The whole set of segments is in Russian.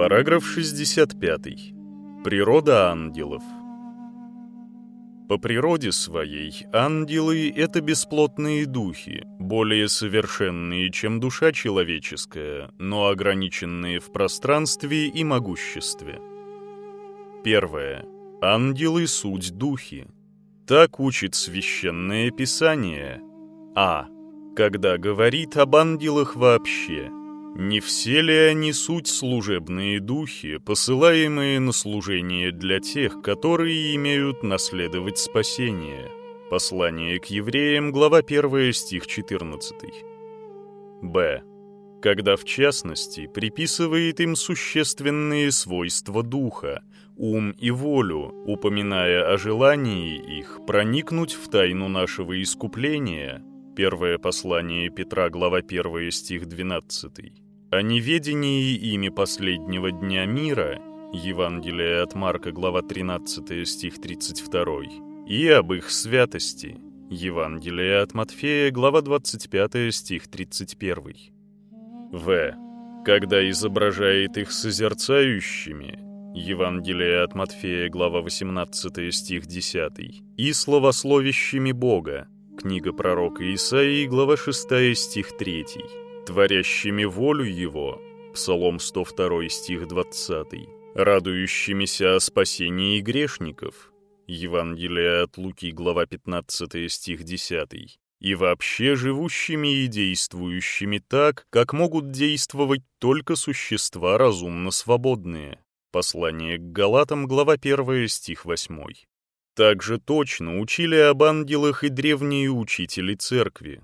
Параграф 65. Природа ангелов. По природе своей ангелы — это бесплотные духи, более совершенные, чем душа человеческая, но ограниченные в пространстве и могуществе. Первое. Ангелы — суть духи. Так учит Священное Писание. А. Когда говорит об ангелах вообще — не все ли они суть служебные духи, посылаемые на служение для тех, которые имеют наследовать спасение? Послание к евреям, глава 1, стих 14. Б. Когда в частности приписывает им существенные свойства духа, ум и волю, упоминая о желании их проникнуть в тайну нашего искупления – Первое послание Петра, глава 1, стих 12. О неведении ими последнего дня мира, Евангелие от Марка, глава 13, стих 32, и об их святости, Евангелие от Матфея, глава 25, стих 31. В. Когда изображает их созерцающими, Евангелие от Матфея, глава 18, стих 10, и словословящими Бога, Книга пророка Исаии, глава 6, стих 3. «Творящими волю его» Псалом 102, стих 20. «Радующимися о спасении грешников» Евангелие от Луки, глава 15, стих 10. И вообще живущими и действующими так, как могут действовать только существа разумно свободные. Послание к Галатам, глава 1, стих 8. Также точно учили об ангелах и древние учители церкви.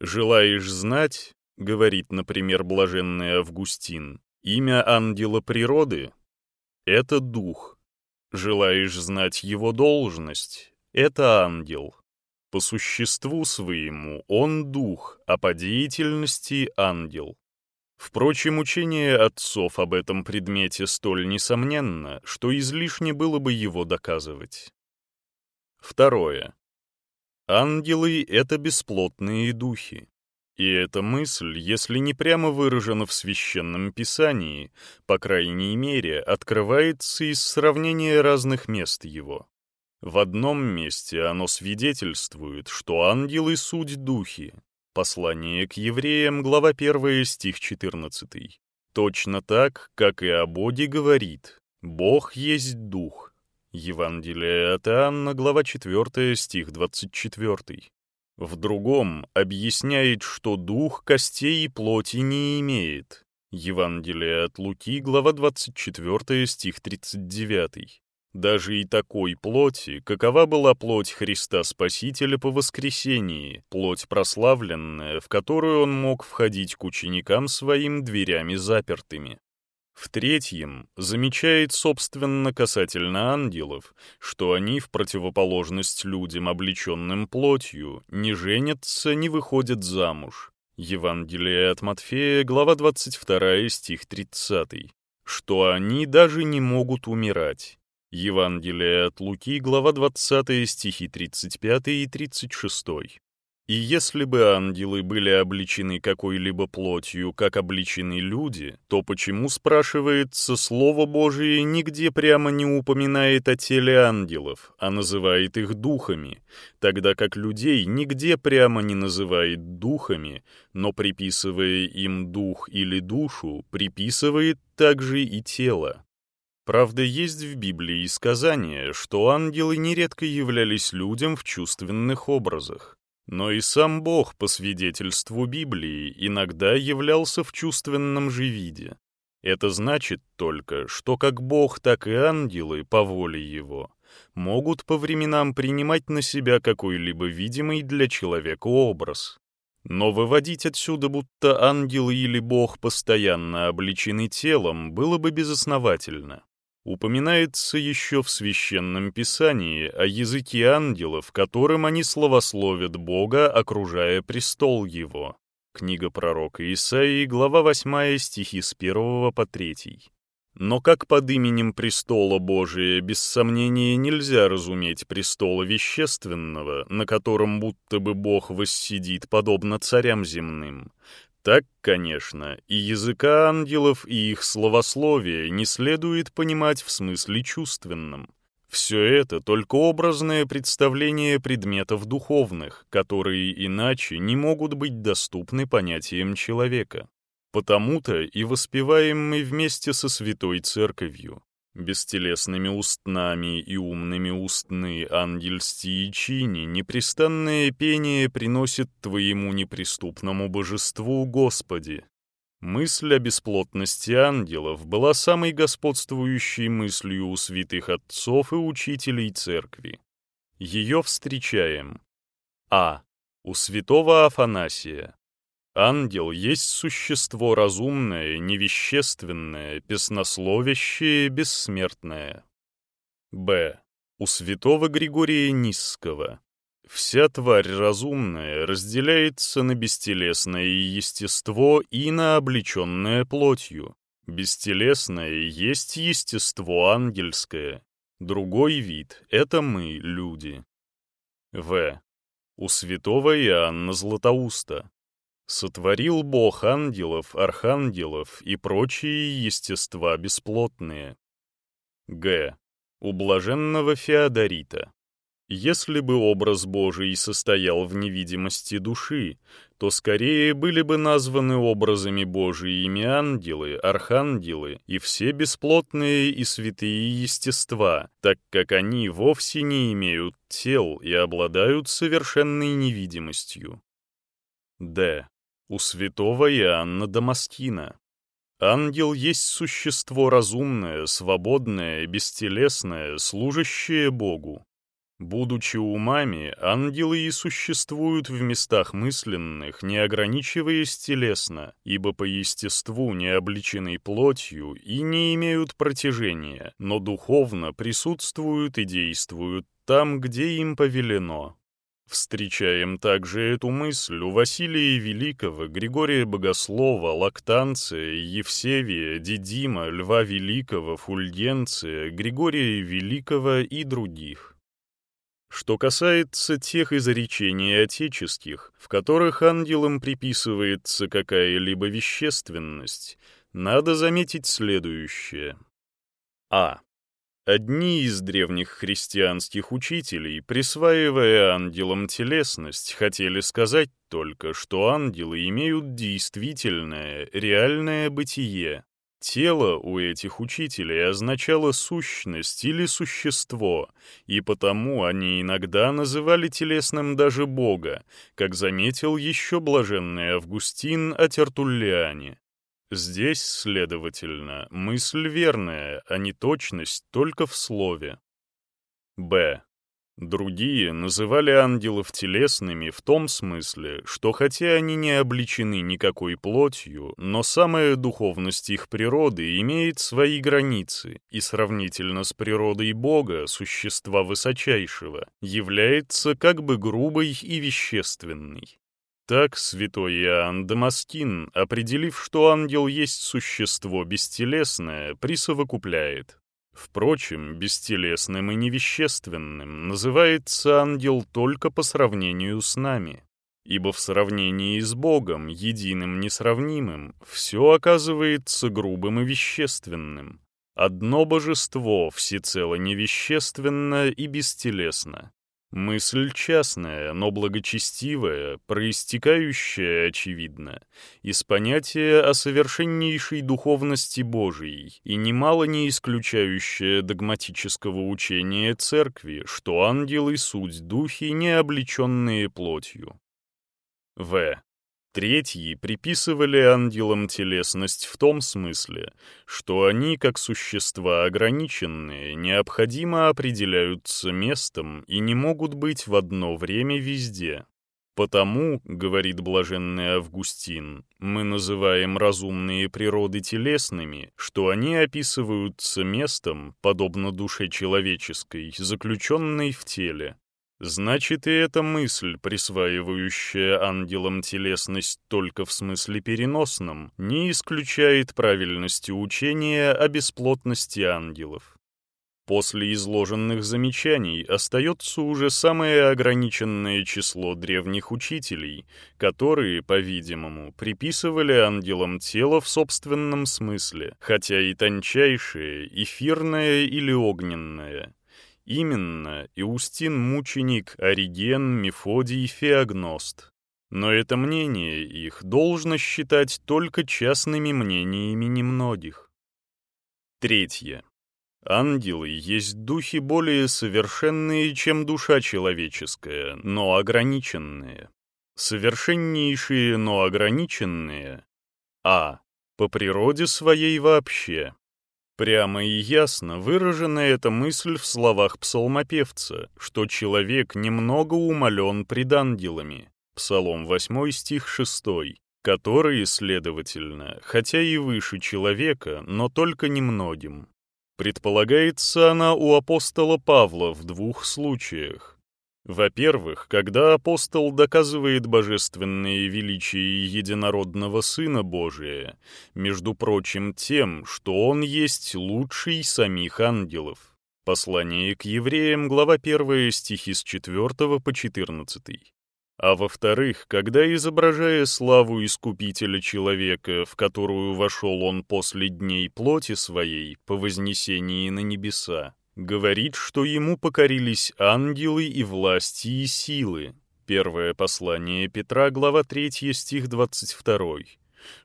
«Желаешь знать, — говорит, например, блаженный Августин, — имя ангела природы — это дух. Желаешь знать его должность — это ангел. По существу своему он дух, а по деятельности — ангел. Впрочем, учение отцов об этом предмете столь несомненно, что излишне было бы его доказывать. Второе. Ангелы — это бесплотные духи. И эта мысль, если не прямо выражена в Священном Писании, по крайней мере, открывается из сравнения разных мест его. В одном месте оно свидетельствует, что ангелы — суть духи. Послание к евреям, глава 1, стих 14. Точно так, как и о Боге говорит «Бог есть дух, Евангелие от Иоанна, глава 4, стих 24. В другом объясняет, что дух костей и плоти не имеет. Евангелие от Луки, глава 24, стих 39. Даже и такой плоти, какова была плоть Христа Спасителя по воскресении, плоть прославленная, в которую он мог входить к ученикам своим дверями запертыми. В-третьем, замечает собственно касательно ангелов, что они, в противоположность людям, облеченным плотью, не женятся, не выходят замуж. Евангелие от Матфея, глава 22, стих 30. Что они даже не могут умирать. Евангелие от Луки, глава 20, стихи 35 и 36. И если бы ангелы были обличены какой-либо плотью, как обличены люди, то почему, спрашивается, Слово Божие нигде прямо не упоминает о теле ангелов, а называет их духами, тогда как людей нигде прямо не называет духами, но приписывая им дух или душу, приписывает также и тело. Правда, есть в Библии сказание, что ангелы нередко являлись людям в чувственных образах. Но и сам Бог, по свидетельству Библии, иногда являлся в чувственном же виде. Это значит только, что как Бог, так и ангелы, по воле Его, могут по временам принимать на себя какой-либо видимый для человека образ. Но выводить отсюда, будто ангелы или Бог постоянно обличены телом, было бы безосновательно упоминается еще в Священном Писании о языке ангелов, которым они славословят Бога, окружая престол Его. Книга пророка Исаии, глава 8, стихи с 1 по 3. Но как под именем престола Божия без сомнения нельзя разуметь престола вещественного, на котором будто бы Бог воссидит подобно царям земным, Так, конечно, и языка ангелов, и их словословия не следует понимать в смысле чувственном. Все это только образное представление предметов духовных, которые иначе не могут быть доступны понятиям человека. Потому-то и воспеваем мы вместе со Святой Церковью. Бестелесными устнами и умными устны ангельсти и чини непрестанное пение приносит Твоему неприступному божеству, Господи. Мысль о бесплотности ангелов была самой господствующей мыслью у святых отцов и учителей церкви. Ее встречаем. А. У святого Афанасия. Ангел есть существо разумное, невещественное, песнословящее, бессмертное. Б. У святого Григория Низского. Вся тварь разумная разделяется на бестелесное естество и на облеченное плотью. Бестелесное есть естество ангельское. Другой вид — это мы, люди. В. У святого Иоанна Златоуста. Сотворил Бог ангелов, архангелов и прочие естества бесплотные. Г. У блаженного Феодорита. Если бы образ Божий состоял в невидимости души, то скорее были бы названы образами Божиими ангелы, архангелы и все бесплотные и святые естества, так как они вовсе не имеют тел и обладают совершенной невидимостью. Д у святого Иоанна Дамаскина. Ангел есть существо разумное, свободное, бестелесное, служащее Богу. Будучи умами, ангелы и существуют в местах мысленных, не ограничиваясь телесно, ибо по естеству не обличены плотью и не имеют протяжения, но духовно присутствуют и действуют там, где им повелено. Встречаем также эту мысль у Василия Великого, Григория Богослова, Лактанция, Евсевия, Дидима, Льва Великого, Фульгенция, Григория Великого и других. Что касается тех изречений отеческих, в которых ангелам приписывается какая-либо вещественность, надо заметить следующее. А. Одни из древних христианских учителей, присваивая ангелам телесность, хотели сказать только, что ангелы имеют действительное, реальное бытие. Тело у этих учителей означало сущность или существо, и потому они иногда называли телесным даже Бога, как заметил еще блаженный Августин о Тертуллиане. Здесь, следовательно, мысль верная, а не точность только в слове. Б. Другие называли ангелов телесными в том смысле, что хотя они не обличены никакой плотью, но самая духовность их природы имеет свои границы, и сравнительно с природой Бога, существа высочайшего, является как бы грубой и вещественной. Так святой Иоанн Дамаскин, определив, что ангел есть существо бестелесное, присовокупляет. Впрочем, бестелесным и невещественным называется ангел только по сравнению с нами, ибо в сравнении с Богом, единым несравнимым, все оказывается грубым и вещественным. Одно божество всецело невещественно и бестелесно. Мысль частная, но благочестивая, проистекающая, очевидно, из понятия о совершеннейшей духовности Божией и немало не исключающая догматического учения Церкви, что ангелы — суть духи, не облеченные плотью. В. Третьи приписывали ангелам телесность в том смысле, что они, как существа ограниченные, необходимо определяются местом и не могут быть в одно время везде. Потому, говорит блаженный Августин, мы называем разумные природы телесными, что они описываются местом, подобно душе человеческой, заключенной в теле. Значит, и эта мысль, присваивающая ангелам телесность только в смысле переносном, не исключает правильности учения о бесплотности ангелов. После изложенных замечаний остается уже самое ограниченное число древних учителей, которые, по-видимому, приписывали ангелам тело в собственном смысле, хотя и тончайшее, эфирное или огненное. Именно Иустин-мученик, Ориген, Мефодий Феогност. Но это мнение их должно считать только частными мнениями немногих. Третье. Ангелы есть духи более совершенные, чем душа человеческая, но ограниченные. Совершеннейшие, но ограниченные. А. По природе своей вообще. Прямо и ясно выражена эта мысль в словах псалмопевца, что человек немного умолен пред ангелами. Псалом 8 стих 6 которые, следовательно, хотя и выше человека, но только немногим. Предполагается она у апостола Павла в двух случаях. Во-первых, когда апостол доказывает божественное величие единородного Сына Божия, между прочим тем, что Он есть лучший самих ангелов. Послание к евреям, глава 1, стихи с 4 по 14. А во-вторых, когда, изображая славу Искупителя человека, в которую вошел он после дней плоти своей, по вознесении на небеса, говорит, что ему покорились ангелы и власти и силы. Первое послание Петра, глава 3, стих 22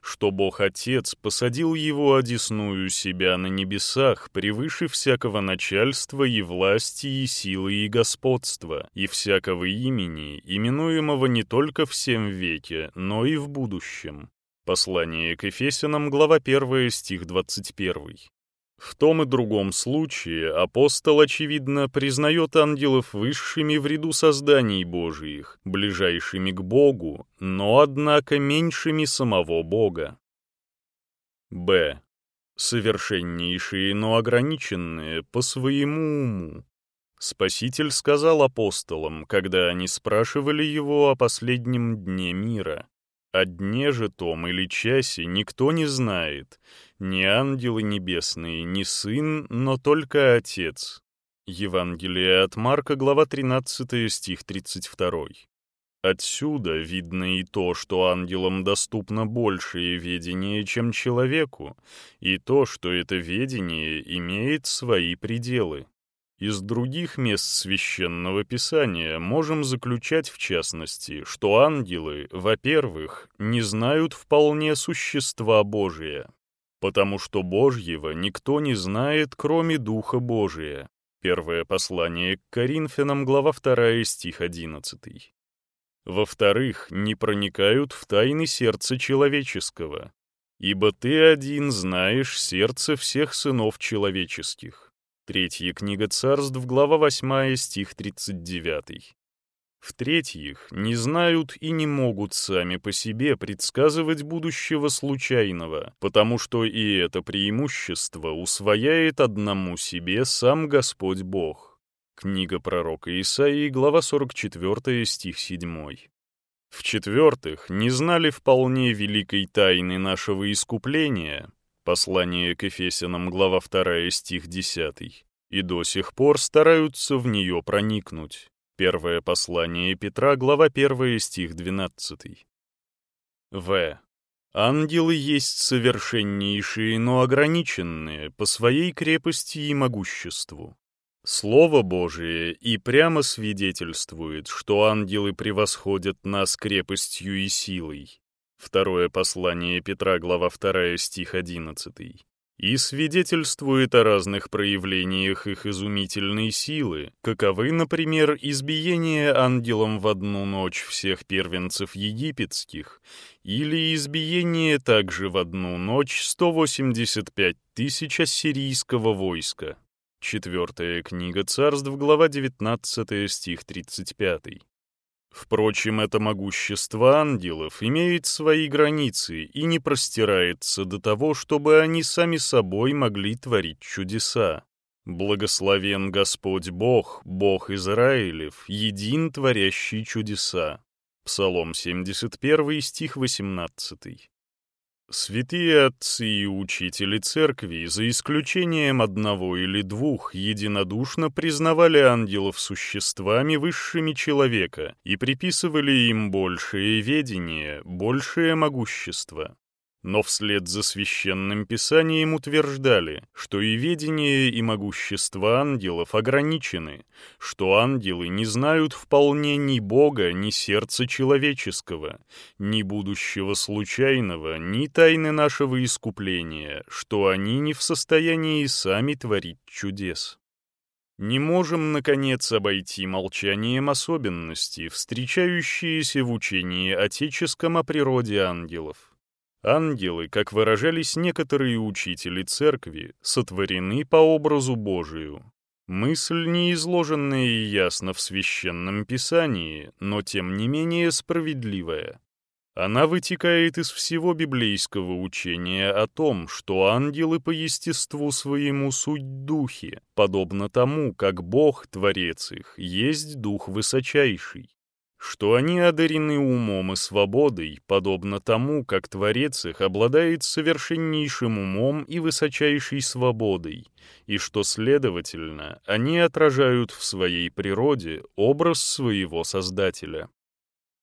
что Бог Отец посадил его одесную себя на небесах превыше всякого начальства и власти и силы и господства, и всякого имени, именуемого не только в всем веке, но и в будущем. Послание к Ефесянам, глава 1, стих 21. В том и другом случае апостол, очевидно, признает ангелов высшими в ряду созданий Божиих, ближайшими к Богу, но, однако, меньшими самого Бога. Б. Совершеннейшие, но ограниченные по своему уму. Спаситель сказал апостолам, когда они спрашивали его о последнем дне мира. О дне же том или часе никто не знает, ни ангелы небесные, ни сын, но только Отец. Евангелие от Марка, глава 13, стих 32. Отсюда видно и то, что ангелам доступно большее ведение, чем человеку, и то, что это ведение имеет свои пределы. Из других мест священного писания можем заключать в частности, что ангелы, во-первых, не знают вполне существа Божия, потому что Божьего никто не знает, кроме Духа Божия. Первое послание к Коринфянам, глава 2, стих 11. Во-вторых, не проникают в тайны сердца человеческого, ибо ты один знаешь сердце всех сынов человеческих. Третья книга царств, глава 8, стих 39. В-третьих, не знают и не могут сами по себе предсказывать будущего случайного, потому что и это преимущество усвояет одному себе сам Господь Бог. Книга пророка Исаии, глава 44, стих 7. В-четвертых, не знали вполне великой тайны нашего искупления, Послание к Ефесянам, глава 2, стих 10. И до сих пор стараются в нее проникнуть. Первое послание Петра, глава 1, стих 12. В. Ангелы есть совершеннейшие, но ограниченные по своей крепости и могуществу. Слово Божие и прямо свидетельствует, что ангелы превосходят нас крепостью и силой. Второе послание Петра, глава 2, стих 11. И свидетельствует о разных проявлениях их изумительной силы, каковы, например, избиение ангелом в одну ночь всех первенцев египетских, или избиение также в одну ночь 185 тысяч ассирийского войска. Четвертая книга царств, глава 19, стих 35. Впрочем, это могущество ангелов имеет свои границы и не простирается до того, чтобы они сами собой могли творить чудеса. Благословен Господь Бог, Бог Израилев, един творящий чудеса. Псалом 71, стих 18. Святые отцы и учители церкви, за исключением одного или двух, единодушно признавали ангелов существами высшими человека и приписывали им большее ведение, большее могущество но вслед за священным писанием утверждали, что и ведение, и могущество ангелов ограничены, что ангелы не знают вполне ни Бога, ни сердца человеческого, ни будущего случайного, ни тайны нашего искупления, что они не в состоянии сами творить чудес. Не можем, наконец, обойти молчанием особенности, встречающиеся в учении отеческом о природе ангелов. Ангелы, как выражались некоторые учители церкви, сотворены по образу Божию. Мысль, не изложенная и ясно в священном писании, но тем не менее справедливая. Она вытекает из всего библейского учения о том, что ангелы по естеству своему суть духи, подобно тому, как Бог, Творец их, есть дух высочайший что они одарены умом и свободой, подобно тому, как Творец их обладает совершеннейшим умом и высочайшей свободой, и что, следовательно, они отражают в своей природе образ своего Создателя.